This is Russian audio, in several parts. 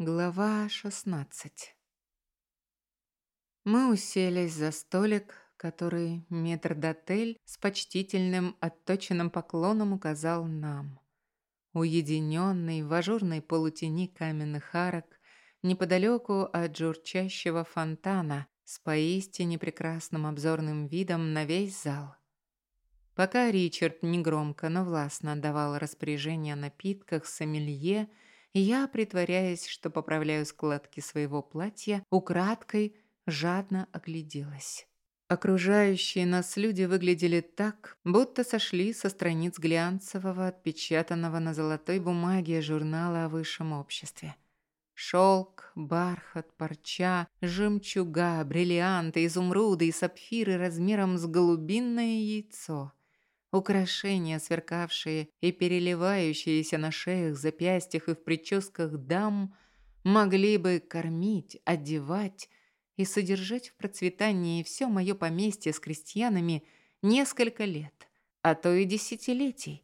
Глава 16 Мы уселись за столик, который метрдотель с почтительным отточенным поклоном указал нам. Уединенный в ажурной полутени каменных арок, неподалеку от журчащего фонтана, с поистине прекрасным обзорным видом на весь зал. Пока Ричард негромко, но властно отдавал распоряжение о напитках сомелье, я, притворяясь, что поправляю складки своего платья, украдкой жадно огляделась. Окружающие нас люди выглядели так, будто сошли со страниц глянцевого, отпечатанного на золотой бумаге журнала о высшем обществе. Шелк, бархат, парча, жемчуга, бриллианты, изумруды и сапфиры размером с голубиное яйцо – Украшения, сверкавшие и переливающиеся на шеях, запястьях и в прическах дам, могли бы кормить, одевать и содержать в процветании все мое поместье с крестьянами несколько лет, а то и десятилетий.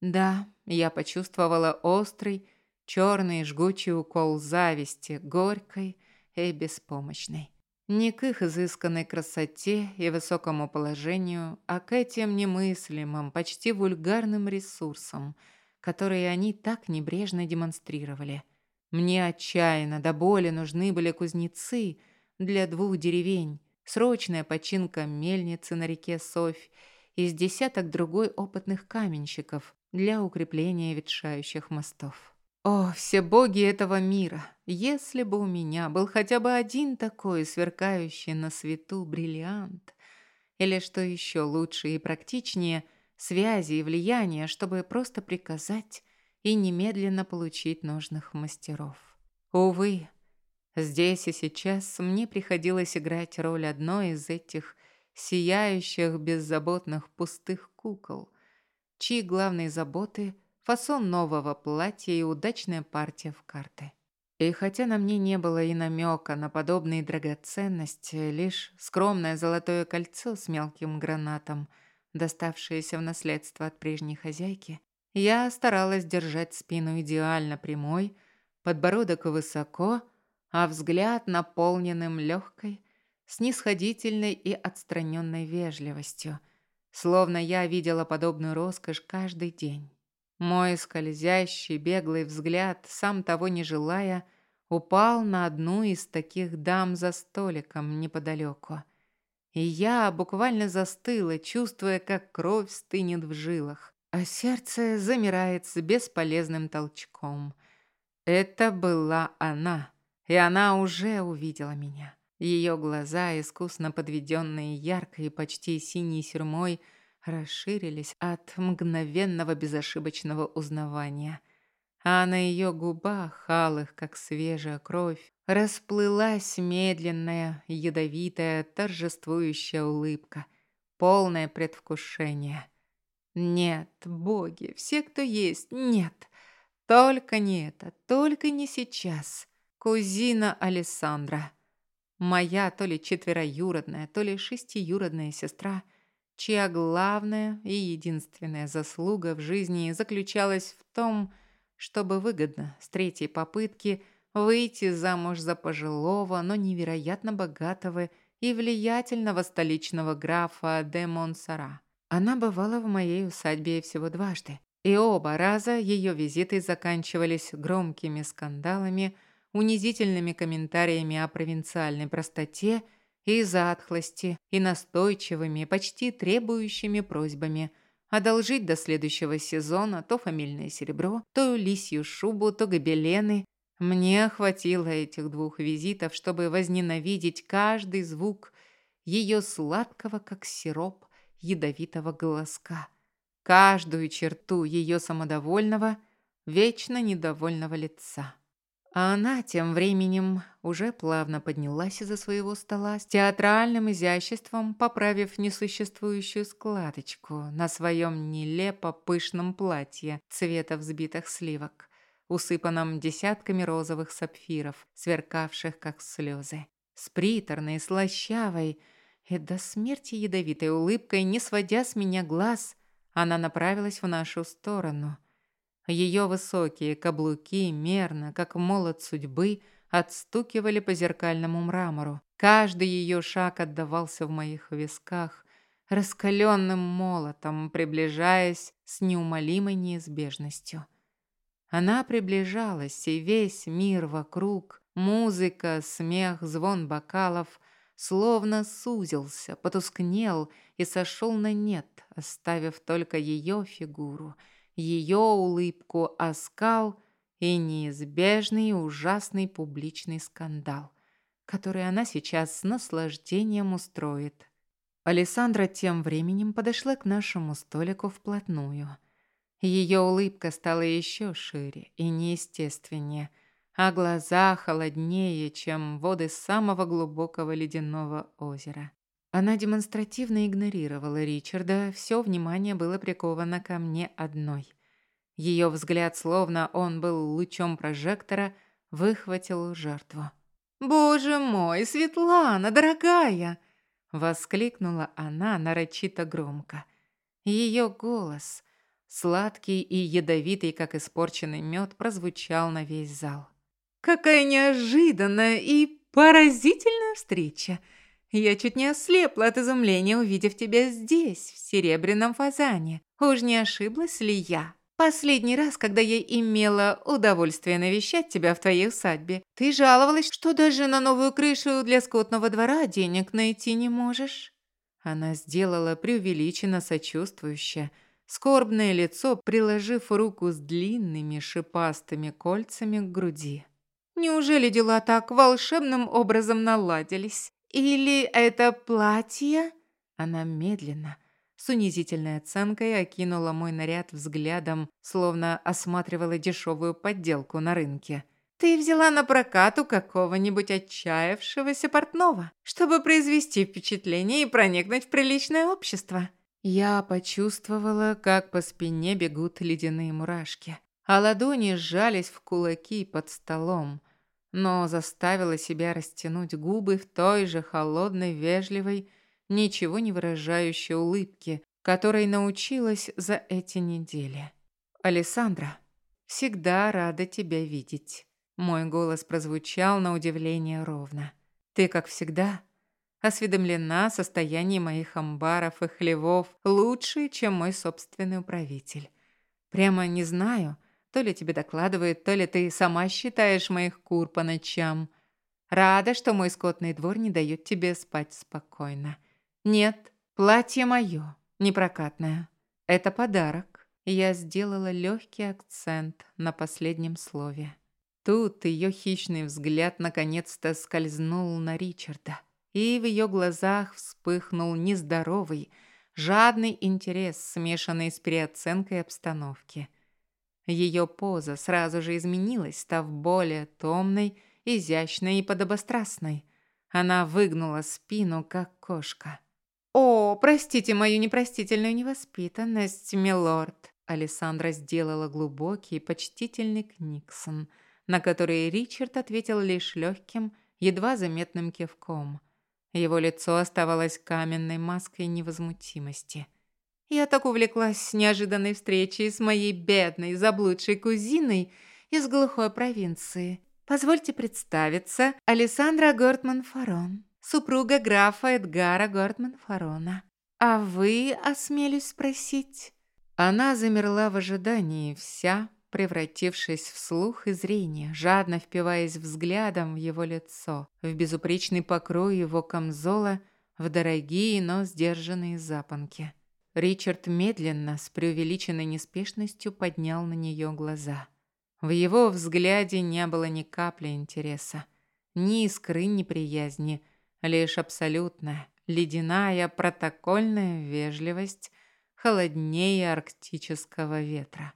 Да, я почувствовала острый, черный жгучий укол зависти, горькой и беспомощной. Не к их изысканной красоте и высокому положению, а к этим немыслимым, почти вульгарным ресурсам, которые они так небрежно демонстрировали. Мне отчаянно до боли нужны были кузнецы для двух деревень, срочная починка мельницы на реке Софь и с десяток другой опытных каменщиков для укрепления ветшающих мостов. О, все боги этого мира! Если бы у меня был хотя бы один такой сверкающий на свету бриллиант, или, что еще лучше и практичнее, связи и влияния, чтобы просто приказать и немедленно получить нужных мастеров. Увы, здесь и сейчас мне приходилось играть роль одной из этих сияющих, беззаботных, пустых кукол, чьи главные заботы – фасон нового платья и удачная партия в карты. И хотя на мне не было и намека на подобные драгоценности, лишь скромное золотое кольцо с мелким гранатом, доставшееся в наследство от прежней хозяйки, я старалась держать спину идеально прямой, подбородок высоко, а взгляд наполненным легкой, снисходительной и отстраненной вежливостью, словно я видела подобную роскошь каждый день. Мой скользящий, беглый взгляд, сам того не желая, упал на одну из таких дам за столиком неподалеку. И я буквально застыла, чувствуя, как кровь стынет в жилах, а сердце замирает с бесполезным толчком. Это была она, и она уже увидела меня. Ее глаза, искусно подведенные яркой почти синей сермой, расширились от мгновенного безошибочного узнавания. А на ее губах, алых, как свежая кровь, расплылась медленная, ядовитая, торжествующая улыбка, полное предвкушение. Нет, боги, все, кто есть, нет. Только не это, только не сейчас. Кузина Алессандра. Моя то ли четвероюродная, то ли шестиюродная сестра – чья главная и единственная заслуга в жизни заключалась в том, чтобы выгодно с третьей попытки выйти замуж за пожилого, но невероятно богатого и влиятельного столичного графа де Монсара. Она бывала в моей усадьбе всего дважды, и оба раза ее визиты заканчивались громкими скандалами, унизительными комментариями о провинциальной простоте и затхлости, и настойчивыми, почти требующими просьбами одолжить до следующего сезона то фамильное серебро, то лисью шубу, то гобелены. Мне хватило этих двух визитов, чтобы возненавидеть каждый звук ее сладкого, как сироп, ядовитого голоска, каждую черту ее самодовольного, вечно недовольного лица. А она тем временем уже плавно поднялась из-за своего стола с театральным изяществом, поправив несуществующую складочку на своем нелепо пышном платье цвета взбитых сливок, усыпанном десятками розовых сапфиров, сверкавших как слезы. С приторной, слащавой и до смерти ядовитой улыбкой, не сводя с меня глаз, она направилась в нашу сторону – Ее высокие каблуки мерно, как молот судьбы, отстукивали по зеркальному мрамору. Каждый ее шаг отдавался в моих висках, раскаленным молотом, приближаясь с неумолимой неизбежностью. Она приближалась, и весь мир вокруг, музыка, смех, звон бокалов, словно сузился, потускнел и сошел на нет, оставив только ее фигуру, ее улыбку, оскал и неизбежный ужасный публичный скандал, который она сейчас с наслаждением устроит. Александра тем временем подошла к нашему столику вплотную. Ее улыбка стала еще шире и неестественнее – а глаза холоднее, чем воды самого глубокого ледяного озера. Она демонстративно игнорировала Ричарда, все внимание было приковано ко мне одной. Ее взгляд, словно он был лучом прожектора, выхватил жертву. «Боже мой, Светлана, дорогая!» Воскликнула она нарочито громко. Ее голос, сладкий и ядовитый, как испорченный мед, прозвучал на весь зал. Какая неожиданная и поразительная встреча. Я чуть не ослепла от изумления, увидев тебя здесь, в серебряном фазане. Уж не ошиблась ли я? Последний раз, когда я имела удовольствие навещать тебя в твоей усадьбе, ты жаловалась, что даже на новую крышу для скотного двора денег найти не можешь. Она сделала преувеличенно сочувствующе, скорбное лицо, приложив руку с длинными шипастыми кольцами к груди. Неужели дела так волшебным образом наладились? Или это платье? Она медленно, с унизительной оценкой окинула мой наряд взглядом, словно осматривала дешевую подделку на рынке. Ты взяла на прокат у какого-нибудь отчаявшегося портного, чтобы произвести впечатление и проникнуть в приличное общество. Я почувствовала, как по спине бегут ледяные мурашки, а ладони сжались в кулаки под столом но заставила себя растянуть губы в той же холодной, вежливой, ничего не выражающей улыбке, которой научилась за эти недели. «Алессандра, всегда рада тебя видеть». Мой голос прозвучал на удивление ровно. «Ты, как всегда, осведомлена о состоянии моих амбаров и хлевов лучше, чем мой собственный управитель. Прямо не знаю, — то ли тебе докладывают, то ли ты сама считаешь моих кур по ночам. Рада, что мой скотный двор не дает тебе спать спокойно. Нет, платье мое, непрокатное. Это подарок. Я сделала легкий акцент на последнем слове. Тут ее хищный взгляд наконец-то скользнул на Ричарда, и в ее глазах вспыхнул нездоровый, жадный интерес, смешанный с переоценкой обстановки – ее поза сразу же изменилась, став более томной, изящной и подобострастной. Она выгнула спину, как кошка. «О, простите мою непростительную невоспитанность, милорд!» Александра сделала глубокий, почтительный книксон, на который Ричард ответил лишь легким, едва заметным кивком. Его лицо оставалось каменной маской невозмутимости – я так увлеклась неожиданной встречей с моей бедной заблудшей кузиной из глухой провинции. Позвольте представиться, Александра Гортман-Фарон, супруга графа Эдгара Гортман-Фарона. А вы, осмелюсь спросить? Она замерла в ожидании, вся превратившись в слух и зрение, жадно впиваясь взглядом в его лицо, в безупречный покрой его камзола, в дорогие, но сдержанные запонки. Ричард медленно, с преувеличенной неспешностью поднял на нее глаза. В его взгляде не было ни капли интереса, ни искры неприязни, лишь абсолютная, ледяная, протокольная вежливость, холоднее арктического ветра.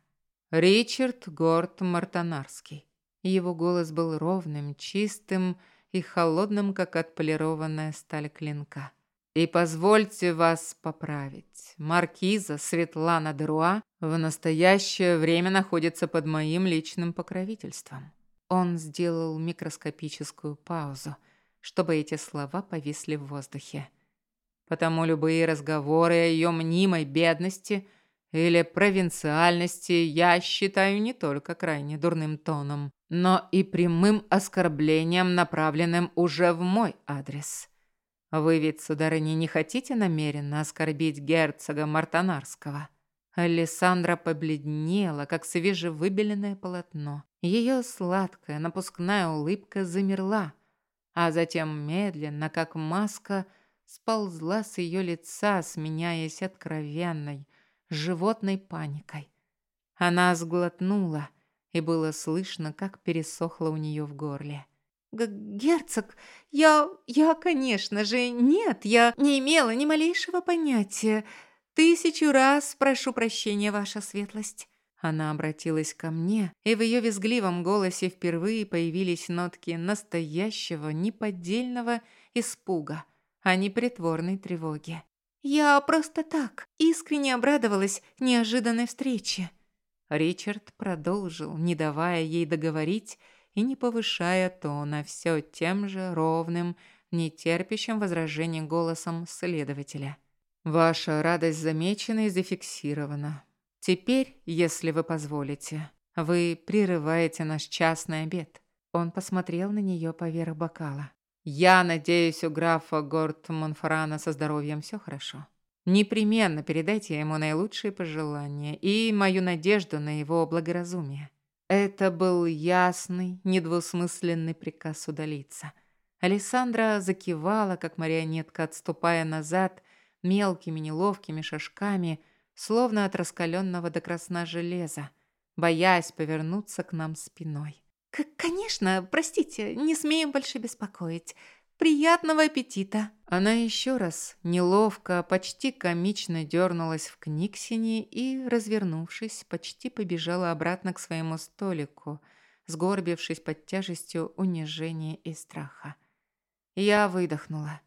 Ричард Горд Мартонарский. Его голос был ровным, чистым и холодным, как отполированная сталь клинка. И позвольте вас поправить. Маркиза Светлана Деруа в настоящее время находится под моим личным покровительством. Он сделал микроскопическую паузу, чтобы эти слова повисли в воздухе. Потому любые разговоры о ее мнимой бедности или провинциальности я считаю не только крайне дурным тоном, но и прямым оскорблением, направленным уже в мой адрес. Вы ведь, сударыня, не хотите намеренно оскорбить герцога Мартанарского?» Александра побледнела, как свежевыбеленное полотно. Ее сладкая напускная улыбка замерла, а затем медленно, как маска, сползла с ее лица, сменяясь откровенной, животной паникой. Она сглотнула, и было слышно, как пересохло у нее в горле. «Герцог, я... я, конечно же, нет, я не имела ни малейшего понятия. Тысячу раз прошу прощения, ваша светлость». Она обратилась ко мне, и в ее визгливом голосе впервые появились нотки настоящего, неподдельного испуга, а не притворной тревоги. «Я просто так, искренне обрадовалась неожиданной встрече». Ричард продолжил, не давая ей договорить и не повышая тона, все тем же ровным, нетерпящим возражений голосом следователя. «Ваша радость замечена и зафиксирована. Теперь, если вы позволите, вы прерываете наш частный обед». Он посмотрел на нее поверх бокала. Я надеюсь, у графа Горд Монфорана со здоровьем все хорошо. Непременно передайте ему наилучшие пожелания и мою надежду на его благоразумие. Это был ясный, недвусмысленный приказ удалиться. Александра закивала, как марионетка, отступая назад мелкими неловкими шажками, словно от раскаленного до красна железа, боясь повернуться к нам спиной. «Конечно, простите, не смеем больше беспокоить. Приятного аппетита!» Она еще раз неловко, почти комично дернулась в книгсине и, развернувшись, почти побежала обратно к своему столику, сгорбившись под тяжестью унижения и страха. Я выдохнула,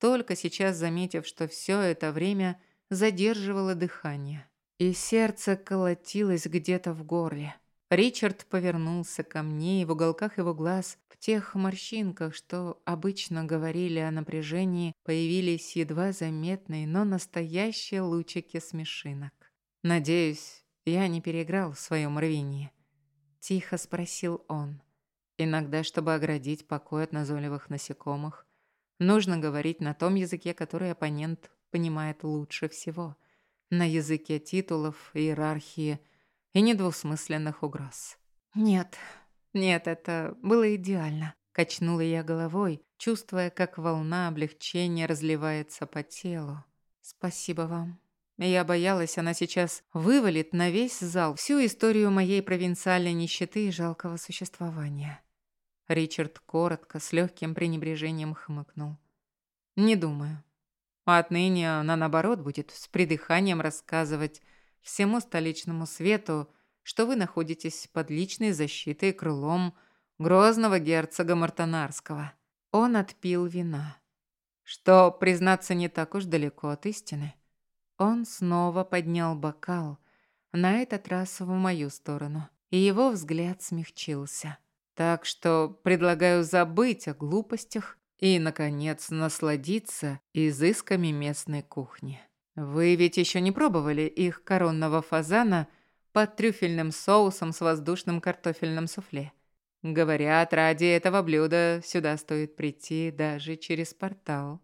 только сейчас заметив, что все это время задерживало дыхание, и сердце колотилось где-то в горле. Ричард повернулся ко мне, и в уголках его глаз, в тех морщинках, что обычно говорили о напряжении, появились едва заметные, но настоящие лучики смешинок. «Надеюсь, я не переиграл в своем рвении?» Тихо спросил он. Иногда, чтобы оградить покой от назойливых насекомых, нужно говорить на том языке, который оппонент понимает лучше всего. На языке титулов, иерархии – и недвусмысленных угроз. «Нет, нет, это было идеально», – качнула я головой, чувствуя, как волна облегчения разливается по телу. «Спасибо вам». Я боялась, она сейчас вывалит на весь зал всю историю моей провинциальной нищеты и жалкого существования. Ричард коротко, с легким пренебрежением хмыкнул. «Не думаю. Отныне она, наоборот, будет с придыханием рассказывать всему столичному свету, что вы находитесь под личной защитой крылом грозного герцога Мартанарского. Он отпил вина. Что, признаться, не так уж далеко от истины. Он снова поднял бокал, на этот раз в мою сторону, и его взгляд смягчился. Так что предлагаю забыть о глупостях и, наконец, насладиться изысками местной кухни. Вы ведь еще не пробовали их коронного фазана под трюфельным соусом с воздушным картофельным суфле. Говорят, ради этого блюда сюда стоит прийти даже через портал.